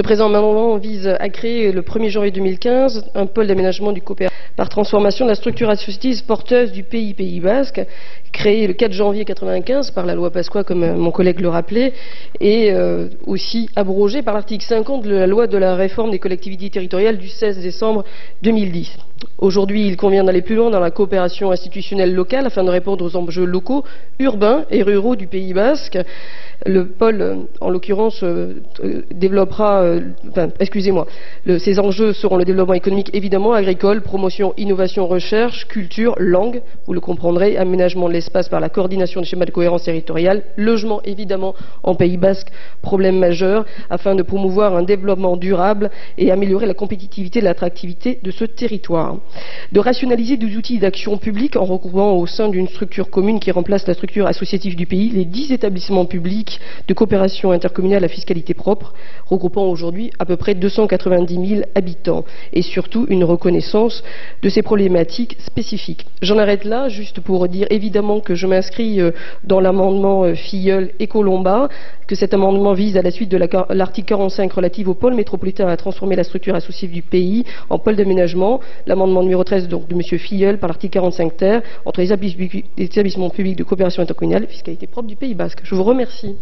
Ce présent amendement vise à créer le 1er janvier 2015 un pôle d'aménagement du coopératif par transformation de la structure associative porteuse du pays Pays Basque, créé le 4 janvier 1995 par la loi Pasqua, comme euh, mon collègue le rappelait, et euh, aussi abrogé par l'article 50 de la loi de la réforme des collectivités territoriales du 16 décembre 2010. Aujourd'hui, il convient d'aller plus loin dans la coopération institutionnelle locale afin de répondre aux enjeux locaux, urbains et ruraux du Pays basque. Le pôle, en l'occurrence, euh, développera, excusez-moi, ces enjeux seront le développement économique évidemment, agricole, promotion, innovation, recherche, culture, langue, vous le comprendrez, aménagement de l'espace par la coordination des schémas de cohérence territoriale, logement évidemment en Pays basque, problème majeur, afin de promouvoir un développement durable et améliorer la compétitivité et l'attractivité de ce territoire. De rationaliser des outils d'action publique en regroupant au sein d'une structure commune qui remplace la structure associative du pays les dix établissements publics de coopération intercommunale à fiscalité propre, regroupant aujourd'hui à peu près 290 000 habitants, et surtout une reconnaissance de ces problématiques spécifiques. J'en arrête là, juste pour dire évidemment que je m'inscris euh, dans l'amendement euh, Filleul et Colomba, que cet amendement vise à la suite de l'article 45 relatif au pôle métropolitain à transformer la structure associative du pays en pôle d'aménagement. L'amendement numéro 13 donc, de M. Filleul par l'article 45 terre entre les établissements publics de coopération intercommunale fiscalité propre du Pays basque. Je vous remercie.